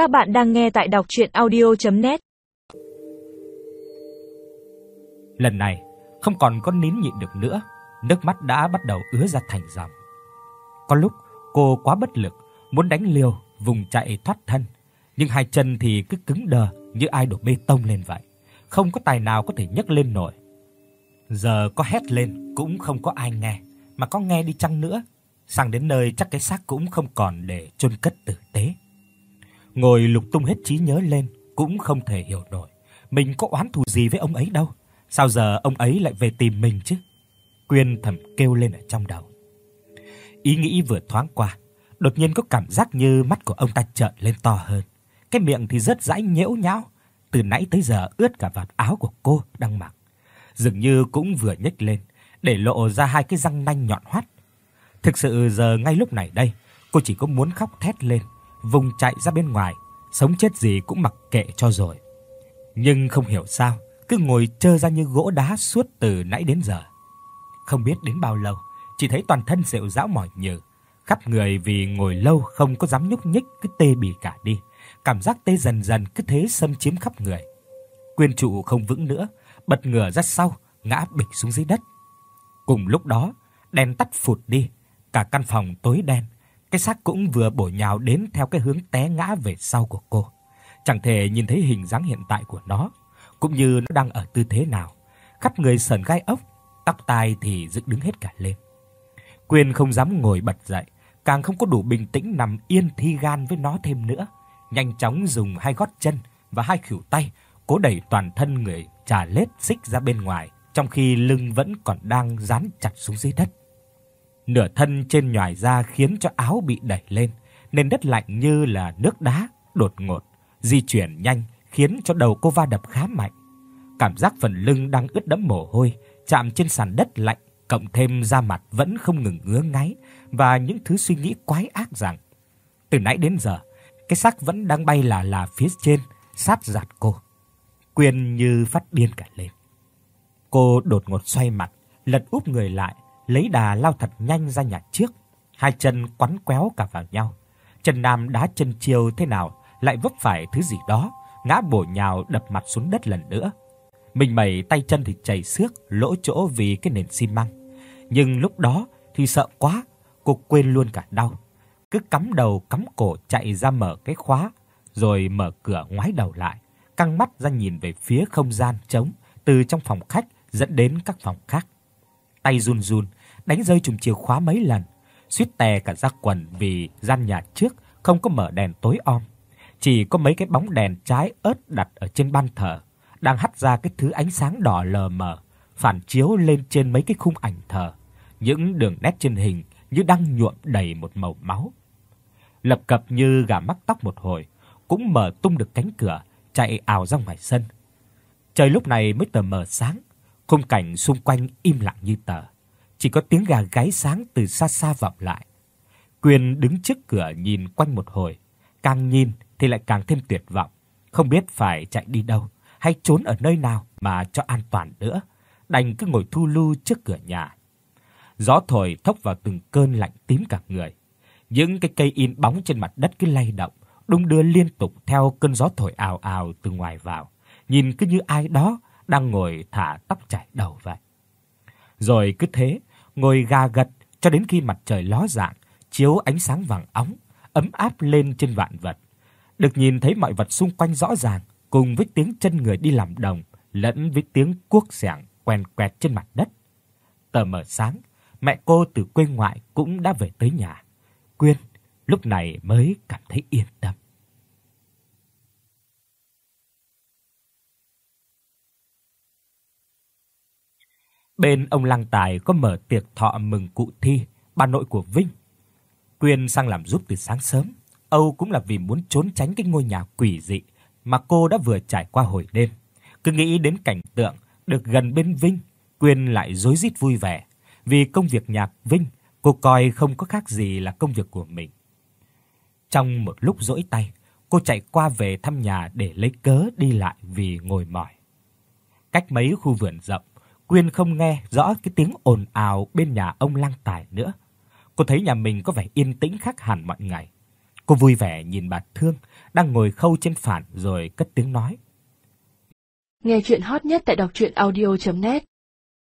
Các bạn đang nghe tại đọc audio net Lần này, không còn có nín nhịn được nữa, nước mắt đã bắt đầu ứa ra thành dòng. Có lúc cô quá bất lực, muốn đánh liều, vùng chạy thoát thân, nhưng hai chân thì cứ cứng đờ như ai đổ bê tông lên vậy, không có tài nào có thể nhấc lên nổi. Giờ có hét lên cũng không có ai nghe, mà có nghe đi chăng nữa, sang đến nơi chắc cái xác cũng không còn để chôn cất tử tế. Ngồi lục tung hết trí nhớ lên cũng không thể hiểu nổi, mình có oán thù gì với ông ấy đâu, sao giờ ông ấy lại về tìm mình chứ? Quyên thầm kêu lên ở trong đầu. Ý nghĩ vừa thoáng qua, đột nhiên có cảm giác như mắt của ông ta trợn lên to hơn. Cái miệng thì rất dãi nhễu nhão, từ nãy tới giờ ướt cả vạt áo của cô đang mặc. Dường như cũng vừa nhếch lên, để lộ ra hai cái răng nanh nhọn hoắt. Thực sự giờ ngay lúc này đây, cô chỉ có muốn khóc thét lên, vùng chạy ra bên ngoài, sống chết gì cũng mặc kệ cho rồi. Nhưng không hiểu sao, cứ ngồi trơ ra như gỗ đá suốt từ nãy đến giờ. Không biết đến bao lâu, chỉ thấy toàn thân rệu rã mỏi nhừ, khắp người vì ngồi lâu không có dám nhúc nhích cứ tê bì cả đi, cảm giác tê dần dần cứ thế xâm chiếm khắp người. Quyên trụ không vững nữa, bật ngửa ra sau, ngã bịch xuống dưới đất. Cùng lúc đó, đèn tắt phụt đi, cả căn phòng tối đen, cái xác cũng vừa bổ nhào đến theo cái hướng té ngã về sau của cô. Chẳng thể nhìn thấy hình dáng hiện tại của nó, cũng như nó đang ở tư thế nào. Khắp người sờn gai ốc, tóc tai thì dựng đứng hết cả lên. Quyên không dám ngồi bật dậy, càng không có đủ bình tĩnh nằm yên thi gan với nó thêm nữa. Nhanh chóng dùng hai gót chân và hai khuỷu tay cố đẩy toàn thân người trà lết xích ra bên ngoài, trong khi lưng vẫn còn đang dán chặt xuống dưới đất. Nửa thân trên nhòi ra khiến cho áo bị đẩy lên, nên đất lạnh như là nước đá đột ngột di chuyển nhanh khiến cho đầu cô va đập khá mạnh. Cảm giác phần lưng đang ướt đẫm mồ hôi chạm trên sàn đất lạnh, cộng thêm da mặt vẫn không ngừng ngứa ngáy và những thứ suy nghĩ quái ác rằng từ nãy đến giờ, cái xác vẫn đang bay là là phía trên, sát giạt cô. Quyên như phát điên cả lên. Cô đột ngột xoay mặt, lật úp người lại, lấy đà lao thật nhanh ra nhà trước, hai chân quấn quéo cả vào nhau. Trần Nam đá chân chiêu thế nào lại vấp phải thứ gì đó, ngã bổ nhào đập mặt xuống đất lần nữa. Mình mẩy tay chân thì chảy xước, lỗ chỗ vì cái nền xi măng. Nhưng lúc đó thì sợ quá, cô quên luôn cả đau. Cứ cắm đầu cắm cổ chạy ra mở cái khóa, rồi mở cửa ngoái đầu lại, căng mắt ra nhìn về phía không gian trống từ trong phòng khách dẫn đến các phòng khác. Tay run run, đánh rơi chùm chìa khóa mấy lần, suýt tè cả ra quần vì gian nhà trước không có mở đèn tối om, chỉ có mấy cái bóng đèn trái ớt đặt ở trên ban thờ đang hắt ra cái thứ ánh sáng đỏ lờ mờ, phản chiếu lên trên mấy cái khung ảnh thờ. Những đường nét trên hình như đang nhuộm đầy một màu máu. Lập cập như gà mắc tóc một hồi, cũng mở tung được cánh cửa, chạy ào ra ngoài sân. Trời lúc này mới tờ mờ sáng, khung cảnh xung quanh im lặng như tờ, chỉ có tiếng gà gáy sáng từ xa xa vọng lại. Quyền đứng trước cửa nhìn quanh một hồi, càng nhìn thì lại càng thêm tuyệt vọng, không biết phải chạy đi đâu hay trốn ở nơi nào mà cho an toàn nữa, đành cứ ngồi thu lu trước cửa nhà. Gió thổi thốc vào từng cơn lạnh tím cả người. Những cái cây in bóng trên mặt đất cứ lay động, đung đưa liên tục theo cơn gió thổi ào ào từ ngoài vào, nhìn cứ như ai đó đang ngồi thả tóc chảy đầu vậy. Rồi cứ thế, ngồi gà gật cho đến khi mặt trời ló dạng, chiếu ánh sáng vàng óng, ấm áp lên trên vạn vật. Được nhìn thấy mọi vật xung quanh rõ ràng, cùng với tiếng chân người đi làm đồng, lẫn với tiếng cuốc xẻng quen quẹt trên mặt đất. Tờ mờ sáng, mẹ cô từ quê ngoại cũng đã về tới nhà. Quyên lúc này mới cảm thấy yên tâm. Bên ông Lăng Tài có mở tiệc thọ mừng cụ Thi, bà nội của Vinh. Quyên sang làm giúp từ sáng sớm, Âu cũng là vì muốn trốn tránh cái ngôi nhà quỷ dị mà cô đã vừa trải qua hồi đêm. Cứ nghĩ đến cảnh tượng được gần bên Vinh, Quyên lại rối rít vui vẻ, vì công việc nhạc Vinh cô coi không có khác gì là công việc của mình. Trong một lúc rỗi tay, cô chạy qua về thăm nhà để lấy cớ đi lại vì ngồi mỏi. Cách mấy khu vườn rộng, Quyên không nghe rõ cái tiếng ồn ào bên nhà ông Lăng Tài nữa. Cô thấy nhà mình có vẻ yên tĩnh khác hẳn mọi ngày. Cô vui vẻ nhìn bà Thương đang ngồi khâu trên phản rồi cất tiếng nói. Nghe truyện hot nhất tại doctruyenaudio.net